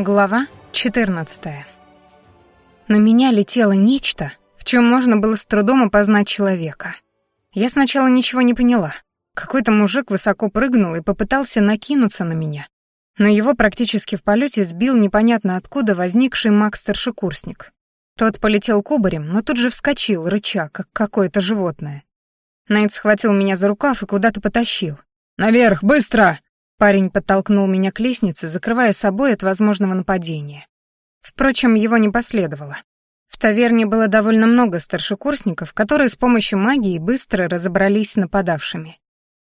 Глава 14. На меня летело нечто, в чем можно было с трудом опознать человека. Я сначала ничего не поняла. Какой-то мужик высоко прыгнул и попытался накинуться на меня. Но его практически в полете сбил непонятно откуда возникший маг-старшекурсник. Тот полетел кубарем, но тут же вскочил, рыча, как какое-то животное. Найт схватил меня за рукав и куда-то потащил. «Наверх, быстро!» Парень подтолкнул меня к лестнице, закрывая собой от возможного нападения. Впрочем, его не последовало. В таверне было довольно много старшекурсников, которые с помощью магии быстро разобрались с нападавшими.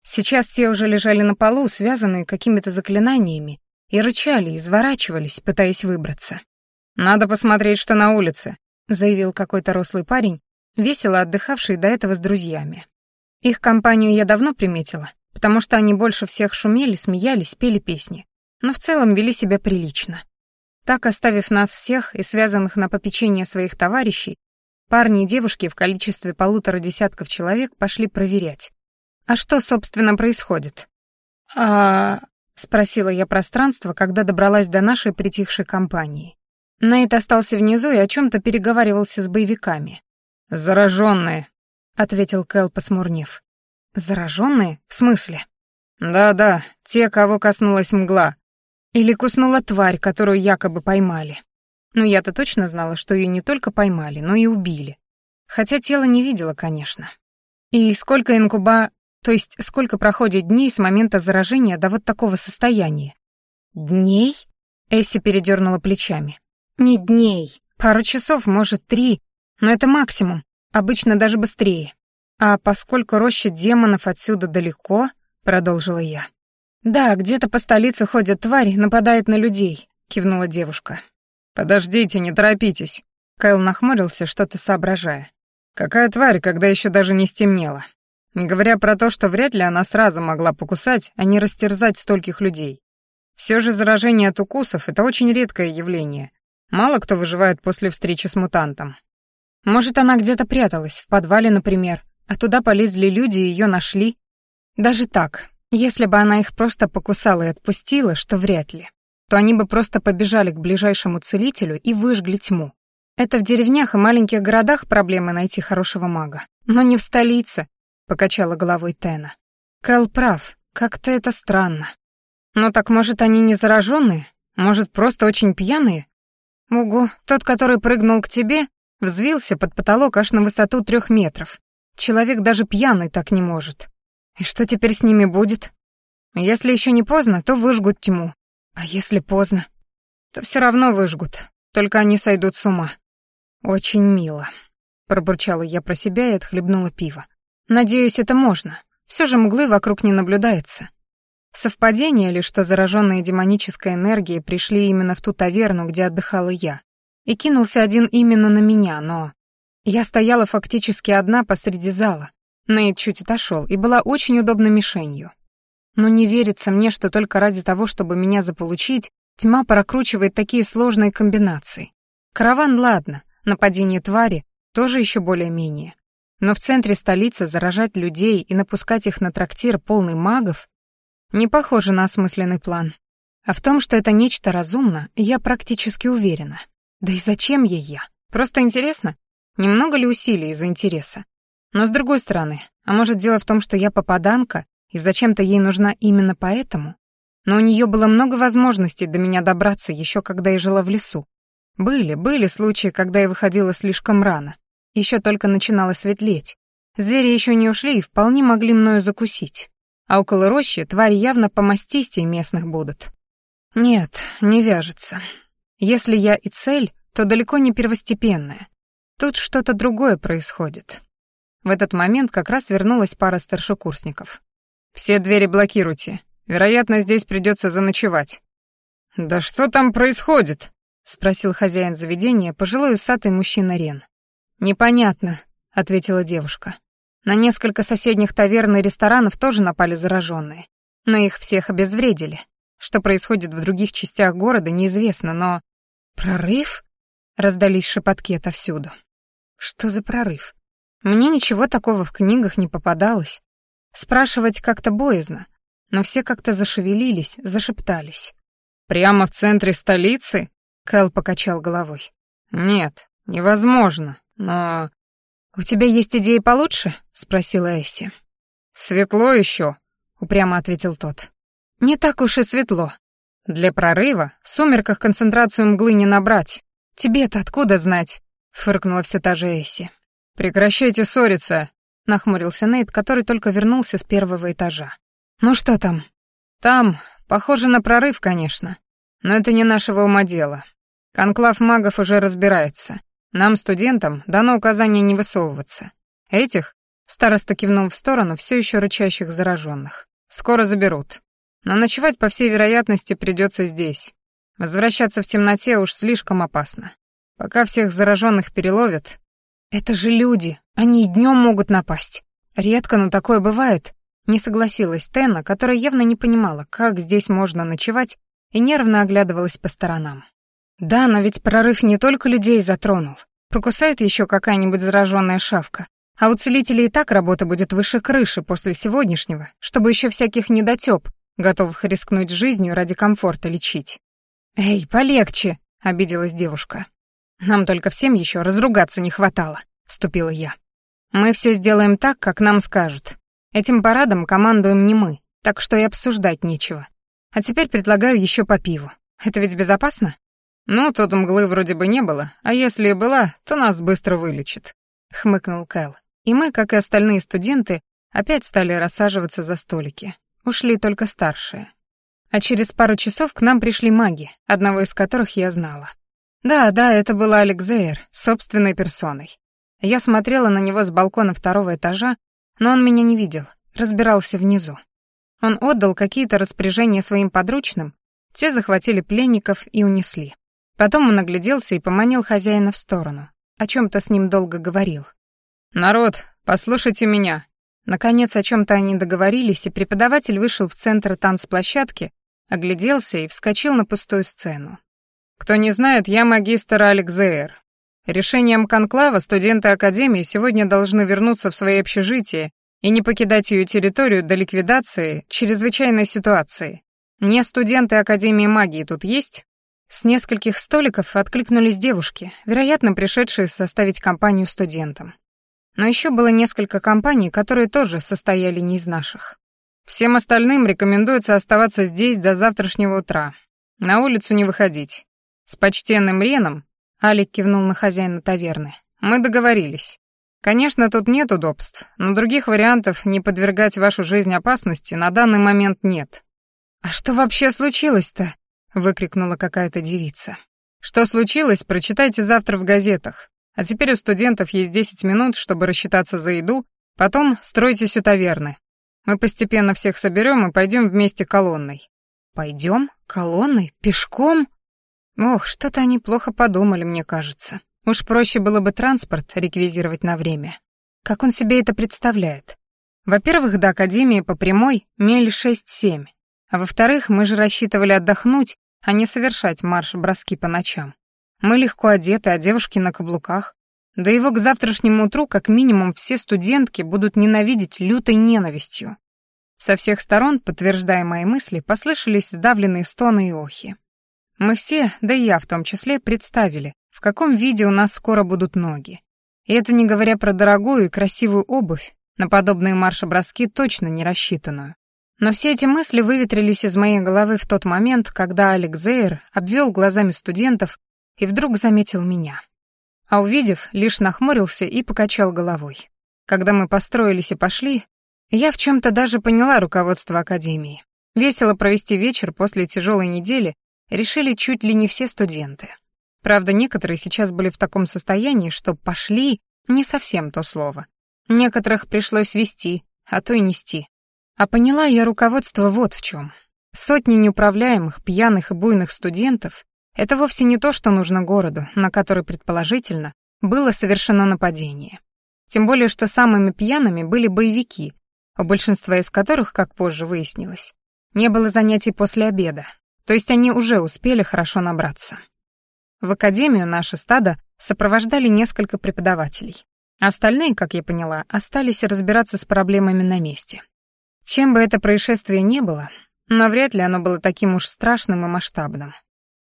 Сейчас те уже лежали на полу, связанные какими-то заклинаниями, и рычали, изворачивались, пытаясь выбраться. «Надо посмотреть, что на улице», — заявил какой-то рослый парень, весело отдыхавший до этого с друзьями. Их компанию я давно приметила, потому что они больше всех шумели, смеялись, пели песни, но в целом вели себя прилично. Так, оставив нас всех и связанных на попечение своих товарищей, парни и девушки в количестве полутора десятков человек пошли проверять. А что, собственно, происходит? «А...» — спросила я пространство, когда добралась до нашей притихшей компании. Нейт остался внизу и о чем то переговаривался с боевиками. «Зараженные», — ответил Кэл, посмурнев. Зараженные? Да-да, те, кого коснулась мгла. Или куснула тварь, которую якобы поймали. Ну, я-то точно знала, что ее не только поймали, но и убили. Хотя тело не видела, конечно. И сколько инкуба... То есть сколько проходит дней с момента заражения до вот такого состояния? Дней? Эсси передернула плечами. Не дней. Пару часов, может, три. Но это максимум. Обычно даже быстрее. А поскольку роща демонов отсюда далеко, продолжила я. Да, где-то по столице ходят твари, нападают на людей, кивнула девушка. Подождите, не торопитесь. Кайл нахмурился, что-то соображая. Какая тварь, когда еще даже не стемнело? Не говоря про то, что вряд ли она сразу могла покусать, а не растерзать стольких людей. Все же заражение от укусов — это очень редкое явление. Мало кто выживает после встречи с мутантом. Может, она где-то пряталась, в подвале, например, а туда полезли люди и ее нашли. Даже так, если бы она их просто покусала и отпустила, что вряд ли, то они бы просто побежали к ближайшему целителю и выжгли тьму. Это в деревнях и маленьких городах проблема найти хорошего мага. Но не в столице, — покачала головой Тена. Кэл прав, как-то это странно. Но так, может, они не зараженные? Может, просто очень пьяные? Могу, тот, который прыгнул к тебе, взвился под потолок аж на высоту трех метров. Человек даже пьяный так не может. И что теперь с ними будет? Если еще не поздно, то выжгут тьму. А если поздно, то все равно выжгут. Только они сойдут с ума. Очень мило. Пробурчала я про себя и отхлебнула пиво. Надеюсь, это можно. Все же мглы вокруг не наблюдается. Совпадение ли, что зараженные демонической энергией пришли именно в ту таверну, где отдыхала я? И кинулся один именно на меня, но... Я стояла фактически одна посреди зала. Нейт чуть отошел и была очень удобной мишенью. Но не верится мне, что только ради того, чтобы меня заполучить, тьма прокручивает такие сложные комбинации. Караван, ладно, нападение твари тоже еще более-менее. Но в центре столицы заражать людей и напускать их на трактир полный магов не похоже на осмысленный план. А в том, что это нечто разумно, я практически уверена. Да и зачем ей я? Просто интересно, Немного ли усилий из-за интереса? Но с другой стороны, а может дело в том, что я попаданка, и зачем-то ей нужна именно поэтому? Но у нее было много возможностей до меня добраться еще когда я жила в лесу. Были, были случаи, когда я выходила слишком рано. Еще только начинало светлеть. Звери еще не ушли и вполне могли мною закусить. А около рощи твари явно помастистей местных будут. Нет, не вяжется. Если я и цель, то далеко не первостепенная. Тут что-то другое происходит. В этот момент как раз вернулась пара старшекурсников. «Все двери блокируйте. Вероятно, здесь придется заночевать». «Да что там происходит?» — спросил хозяин заведения, пожилой усатый мужчина Рен. «Непонятно», — ответила девушка. «На несколько соседних таверн и ресторанов тоже напали зараженные, но их всех обезвредили. Что происходит в других частях города, неизвестно, но...» «Прорыв?» — раздались шепотки отовсюду. Что за прорыв? Мне ничего такого в книгах не попадалось. Спрашивать как-то боязно, но все как-то зашевелились, зашептались. «Прямо в центре столицы?» — Кэл покачал головой. «Нет, невозможно, но...» «У тебя есть идеи получше?» — спросила Эсси. «Светло еще», — упрямо ответил тот. «Не так уж и светло. Для прорыва в сумерках концентрацию мглы не набрать. Тебе-то откуда знать?» Фыркнула все та же Эсси. «Прекращайте ссориться!» — нахмурился Нейт, который только вернулся с первого этажа. «Ну что там?» «Там, похоже на прорыв, конечно. Но это не нашего ума дело. Конклав магов уже разбирается. Нам, студентам, дано указание не высовываться. Этих?» — староста кивнул в сторону все еще рычащих зараженных. «Скоро заберут. Но ночевать, по всей вероятности, придется здесь. Возвращаться в темноте уж слишком опасно. Пока всех зараженных переловят. Это же люди, они и днем могут напасть. Редко, но такое бывает. Не согласилась Тена, которая явно не понимала, как здесь можно ночевать, и нервно оглядывалась по сторонам. Да, но ведь прорыв не только людей затронул. Покусает еще какая-нибудь зараженная шавка. А у целителей и так работа будет выше крыши после сегодняшнего, чтобы еще всяких недотеп, готовых рискнуть жизнью ради комфорта лечить. «Эй, полегче!» — обиделась девушка. Нам только всем еще разругаться не хватало», — вступила я. «Мы все сделаем так, как нам скажут. Этим парадом командуем не мы, так что и обсуждать нечего. А теперь предлагаю еще по пиву. Это ведь безопасно?» «Ну, тут мглы вроде бы не было, а если и была, то нас быстро вылечит», — хмыкнул Кэл. И мы, как и остальные студенты, опять стали рассаживаться за столики. Ушли только старшие. А через пару часов к нам пришли маги, одного из которых я знала. Да, да, это был Алекс собственной персоной. Я смотрела на него с балкона второго этажа, но он меня не видел, разбирался внизу. Он отдал какие-то распоряжения своим подручным, те захватили пленников и унесли. Потом он огляделся и поманил хозяина в сторону. О чем то с ним долго говорил. «Народ, послушайте меня!» Наконец о чем то они договорились, и преподаватель вышел в центр танцплощадки, огляделся и вскочил на пустую сцену. Кто не знает, я магистр Алекзеер. Решением конклава студенты Академии сегодня должны вернуться в свои общежития и не покидать ее территорию до ликвидации чрезвычайной ситуации. Не студенты Академии магии тут есть? С нескольких столиков откликнулись девушки, вероятно, пришедшие составить компанию студентам. Но еще было несколько компаний, которые тоже состояли не из наших. Всем остальным рекомендуется оставаться здесь до завтрашнего утра. На улицу не выходить. С почтенным Реном, Алик кивнул на хозяина таверны, мы договорились. Конечно, тут нет удобств, но других вариантов не подвергать вашу жизнь опасности на данный момент нет. А что вообще случилось-то? выкрикнула какая-то девица. Что случилось, прочитайте завтра в газетах. А теперь у студентов есть 10 минут, чтобы рассчитаться за еду, потом стройтесь у таверны. Мы постепенно всех соберем и пойдем вместе колонной. Пойдем? Колонной? Пешком? Ох, что-то они плохо подумали, мне кажется. Уж проще было бы транспорт реквизировать на время. Как он себе это представляет? Во-первых, до Академии по прямой миль 6-7. А во-вторых, мы же рассчитывали отдохнуть, а не совершать марш-броски по ночам. Мы легко одеты, а девушки на каблуках. Да его к завтрашнему утру, как минимум, все студентки будут ненавидеть лютой ненавистью. Со всех сторон, подтверждая мои мысли, послышались сдавленные стоны и охи. Мы все, да и я в том числе, представили, в каком виде у нас скоро будут ноги. И это не говоря про дорогую и красивую обувь, на подобные броски точно не рассчитанную. Но все эти мысли выветрились из моей головы в тот момент, когда Алекс Зейр обвел глазами студентов и вдруг заметил меня. А увидев, лишь нахмурился и покачал головой. Когда мы построились и пошли, я в чем то даже поняла руководство Академии. Весело провести вечер после тяжелой недели решили чуть ли не все студенты. Правда, некоторые сейчас были в таком состоянии, что «пошли» — не совсем то слово. Некоторых пришлось вести, а то и нести. А поняла я руководство вот в чем. Сотни неуправляемых, пьяных и буйных студентов — это вовсе не то, что нужно городу, на который, предположительно, было совершено нападение. Тем более, что самыми пьяными были боевики, у большинства из которых, как позже выяснилось, не было занятий после обеда, то есть они уже успели хорошо набраться. В академию наше стадо сопровождали несколько преподавателей. Остальные, как я поняла, остались разбираться с проблемами на месте. Чем бы это происшествие не было, но вряд ли оно было таким уж страшным и масштабным.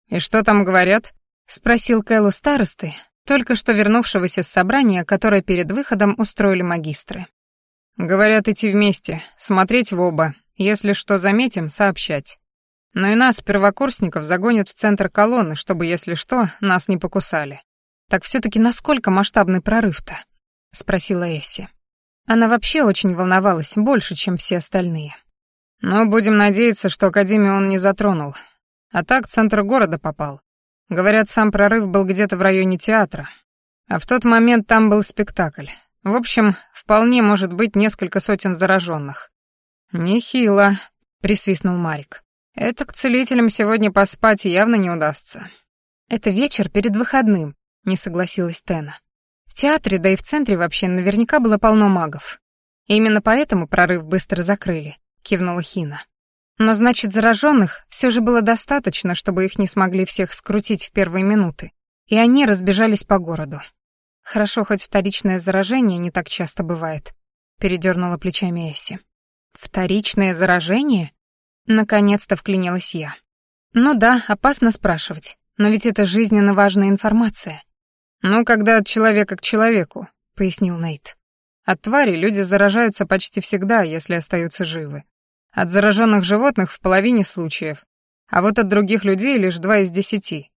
«И что там говорят?» — спросил Кэллу старосты, только что вернувшегося с собрания, которое перед выходом устроили магистры. «Говорят идти вместе, смотреть в оба, если что заметим, сообщать» но и нас, первокурсников, загонят в центр колонны, чтобы, если что, нас не покусали. Так все таки насколько масштабный прорыв-то?» — спросила Эсси. Она вообще очень волновалась, больше, чем все остальные. «Но будем надеяться, что Академию он не затронул. А так центр города попал. Говорят, сам прорыв был где-то в районе театра. А в тот момент там был спектакль. В общем, вполне может быть несколько сотен зараженных. «Нехило», — присвистнул Марик. Это к целителям сегодня поспать явно не удастся. Это вечер перед выходным, не согласилась Тена. В театре, да и в центре вообще наверняка было полно магов. именно поэтому прорыв быстро закрыли, кивнула Хина. Но значит, зараженных все же было достаточно, чтобы их не смогли всех скрутить в первые минуты, и они разбежались по городу. Хорошо, хоть вторичное заражение не так часто бывает, передернула плечами Эсси. Вторичное заражение? Наконец-то вклинилась я. Ну да, опасно спрашивать, но ведь это жизненно важная информация. Ну, когда от человека к человеку, пояснил Нейт. От твари люди заражаются почти всегда, если остаются живы. От зараженных животных в половине случаев, а вот от других людей лишь два из десяти.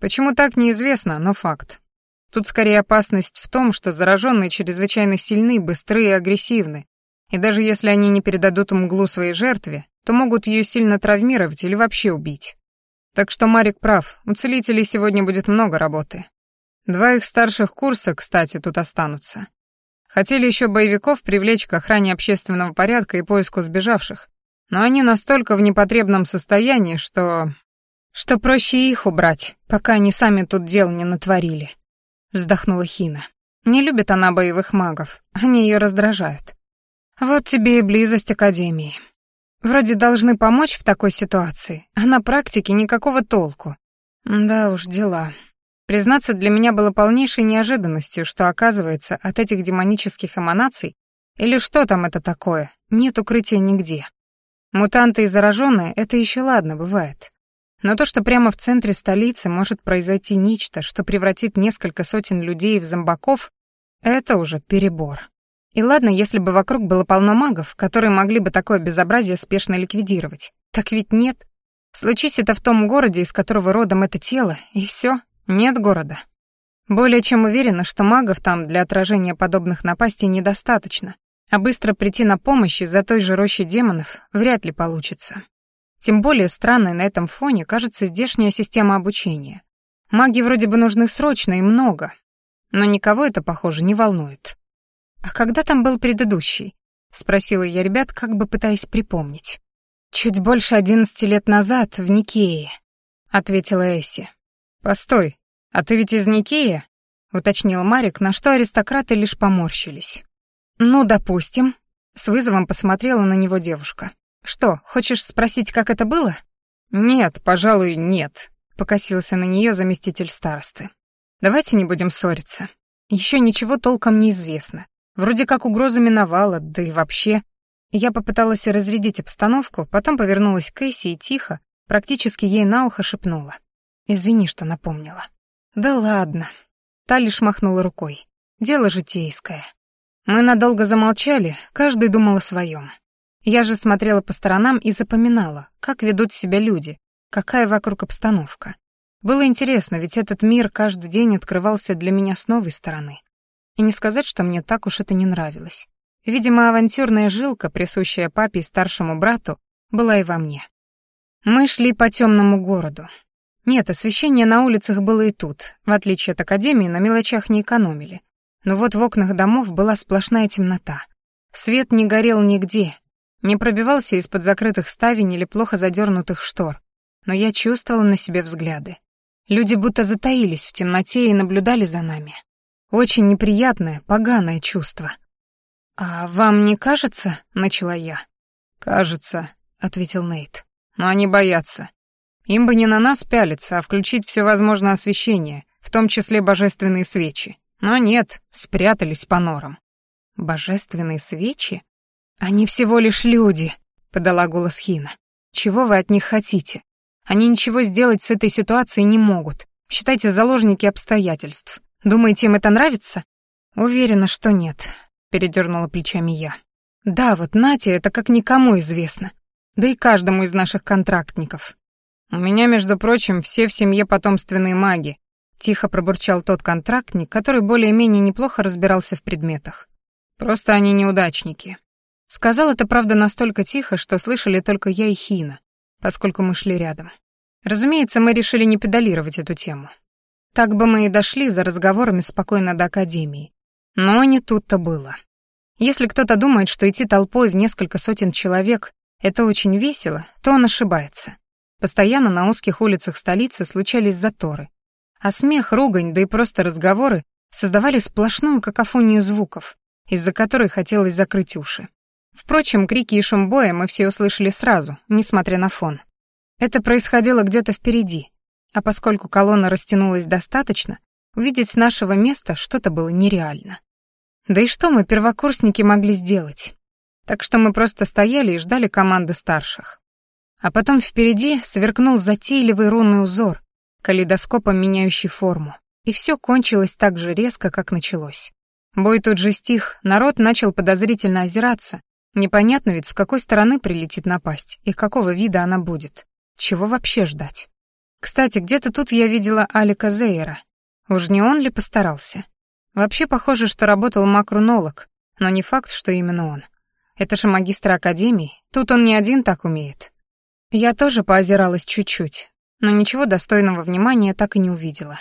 Почему так, неизвестно, но факт. Тут скорее опасность в том, что зараженные чрезвычайно сильны, быстры и агрессивны, и даже если они не передадут мглу своей жертве, то могут ее сильно травмировать или вообще убить. Так что Марик прав, у целителей сегодня будет много работы. Два их старших курса, кстати, тут останутся. Хотели еще боевиков привлечь к охране общественного порядка и поиску сбежавших, но они настолько в непотребном состоянии, что... что проще их убрать, пока они сами тут дел не натворили. Вздохнула Хина. Не любит она боевых магов, они ее раздражают. Вот тебе и близость Академии. Вроде должны помочь в такой ситуации, а на практике никакого толку. Да уж, дела. Признаться, для меня было полнейшей неожиданностью, что, оказывается, от этих демонических эманаций, или что там это такое, нет укрытия нигде. Мутанты и зараженные — это еще ладно, бывает. Но то, что прямо в центре столицы может произойти нечто, что превратит несколько сотен людей в зомбаков, это уже перебор. И ладно, если бы вокруг было полно магов, которые могли бы такое безобразие спешно ликвидировать. Так ведь нет. Случись это в том городе, из которого родом это тело, и все, нет города. Более чем уверена, что магов там для отражения подобных напастей недостаточно, а быстро прийти на помощь из-за той же рощи демонов вряд ли получится. Тем более странной на этом фоне кажется здешняя система обучения. Маги вроде бы нужны срочно и много, но никого это, похоже, не волнует. «А когда там был предыдущий?» — спросила я ребят, как бы пытаясь припомнить. «Чуть больше одиннадцати лет назад, в Никее», — ответила Эсси. «Постой, а ты ведь из Никея?» — уточнил Марик, на что аристократы лишь поморщились. «Ну, допустим», — с вызовом посмотрела на него девушка. «Что, хочешь спросить, как это было?» «Нет, пожалуй, нет», — покосился на нее заместитель старосты. «Давайте не будем ссориться. Еще ничего толком не известно. Вроде как угроза миновала, да и вообще. Я попыталась разрядить обстановку, потом повернулась к Кэсси и тихо, практически ей на ухо шепнула. «Извини, что напомнила». «Да ладно». Та лишь махнула рукой. «Дело житейское». Мы надолго замолчали, каждый думал о своем. Я же смотрела по сторонам и запоминала, как ведут себя люди, какая вокруг обстановка. Было интересно, ведь этот мир каждый день открывался для меня с новой стороны. И не сказать, что мне так уж это не нравилось. Видимо, авантюрная жилка, присущая папе и старшему брату, была и во мне. Мы шли по темному городу. Нет, освещение на улицах было и тут. В отличие от академии, на мелочах не экономили. Но вот в окнах домов была сплошная темнота. Свет не горел нигде, не пробивался из-под закрытых ставень или плохо задернутых штор, но я чувствовала на себе взгляды. Люди будто затаились в темноте и наблюдали за нами. Очень неприятное, поганое чувство. «А вам не кажется?» — начала я. «Кажется», — ответил Нейт. «Но они боятся. Им бы не на нас пялиться, а включить все возможное освещение, в том числе божественные свечи. Но нет, спрятались по норам». «Божественные свечи? Они всего лишь люди», — подала голос Хина. «Чего вы от них хотите? Они ничего сделать с этой ситуацией не могут. Считайте заложники обстоятельств. Думаете, им это нравится? Уверена, что нет, передернула плечами я. Да, вот Натя, это как никому известно. Да и каждому из наших контрактников. У меня, между прочим, все в семье потомственные маги, тихо пробурчал тот контрактник, который более-менее неплохо разбирался в предметах. Просто они неудачники. Сказал это, правда, настолько тихо, что слышали только я и Хина, поскольку мы шли рядом. Разумеется, мы решили не педалировать эту тему. Так бы мы и дошли за разговорами спокойно до Академии. Но не тут-то было. Если кто-то думает, что идти толпой в несколько сотен человек — это очень весело, то он ошибается. Постоянно на узких улицах столицы случались заторы. А смех, ругань, да и просто разговоры создавали сплошную какофонию звуков, из-за которой хотелось закрыть уши. Впрочем, крики и шум боя мы все услышали сразу, несмотря на фон. Это происходило где-то впереди, а поскольку колонна растянулась достаточно, увидеть с нашего места что-то было нереально. Да и что мы, первокурсники, могли сделать? Так что мы просто стояли и ждали команды старших. А потом впереди сверкнул затейливый рунный узор, калейдоскопом меняющий форму, и все кончилось так же резко, как началось. Бой тут же стих, народ начал подозрительно озираться. Непонятно ведь, с какой стороны прилетит напасть и какого вида она будет. Чего вообще ждать? Кстати, где-то тут я видела Алика Зейера. Уж не он ли постарался? Вообще похоже, что работал макронолог, но не факт, что именно он. Это же магистр академии, тут он не один так умеет. Я тоже поозиралась чуть-чуть, но ничего достойного внимания так и не увидела.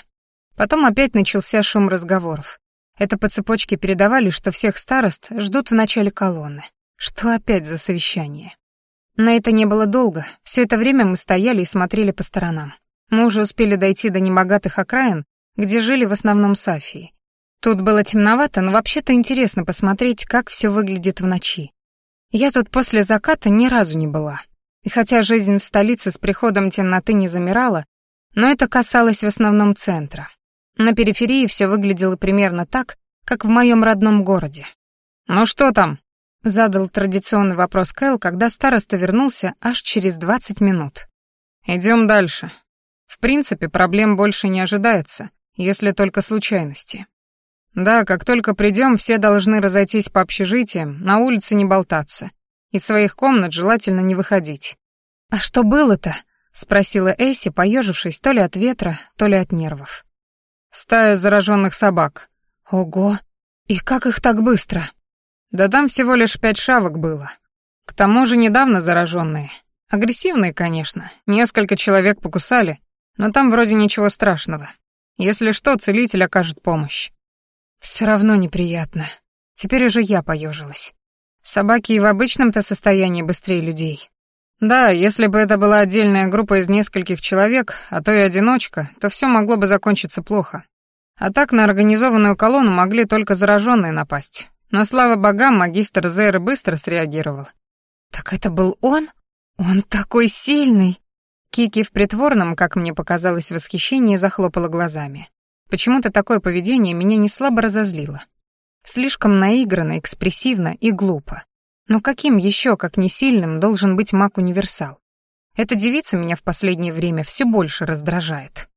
Потом опять начался шум разговоров. Это по цепочке передавали, что всех старост ждут в начале колонны. Что опять за совещание? На это не было долго, все это время мы стояли и смотрели по сторонам. Мы уже успели дойти до небогатых окраин, где жили в основном сафии. Тут было темновато, но вообще-то интересно посмотреть, как все выглядит в ночи. Я тут после заката ни разу не была. И хотя жизнь в столице с приходом темноты не замирала, но это касалось в основном центра. На периферии все выглядело примерно так, как в моем родном городе. «Ну что там?» — задал традиционный вопрос Кэл, когда староста вернулся аж через 20 минут. Идем дальше. В принципе, проблем больше не ожидается, если только случайности. Да, как только придем, все должны разойтись по общежитиям, на улице не болтаться. Из своих комнат желательно не выходить. «А что было-то?» — спросила Эйси, поежившись то ли от ветра, то ли от нервов. «Стая зараженных собак». «Ого! И как их так быстро?» «Да там всего лишь пять шавок было. К тому же недавно зараженные. Агрессивные, конечно. Несколько человек покусали, но там вроде ничего страшного. Если что, целитель окажет помощь. Все равно неприятно. Теперь уже я поежилась. Собаки и в обычном-то состоянии быстрее людей. Да, если бы это была отдельная группа из нескольких человек, а то и одиночка, то все могло бы закончиться плохо. А так на организованную колонну могли только зараженные напасть. Но слава богам, магистр Зейр быстро среагировал. Так это был он? Он такой сильный! Кики в притворном, как мне показалось, восхищении захлопала глазами. Почему-то такое поведение меня не слабо разозлило. Слишком наигранно, экспрессивно и глупо. Но каким еще, как не сильным, должен быть маг-универсал? Эта девица меня в последнее время все больше раздражает.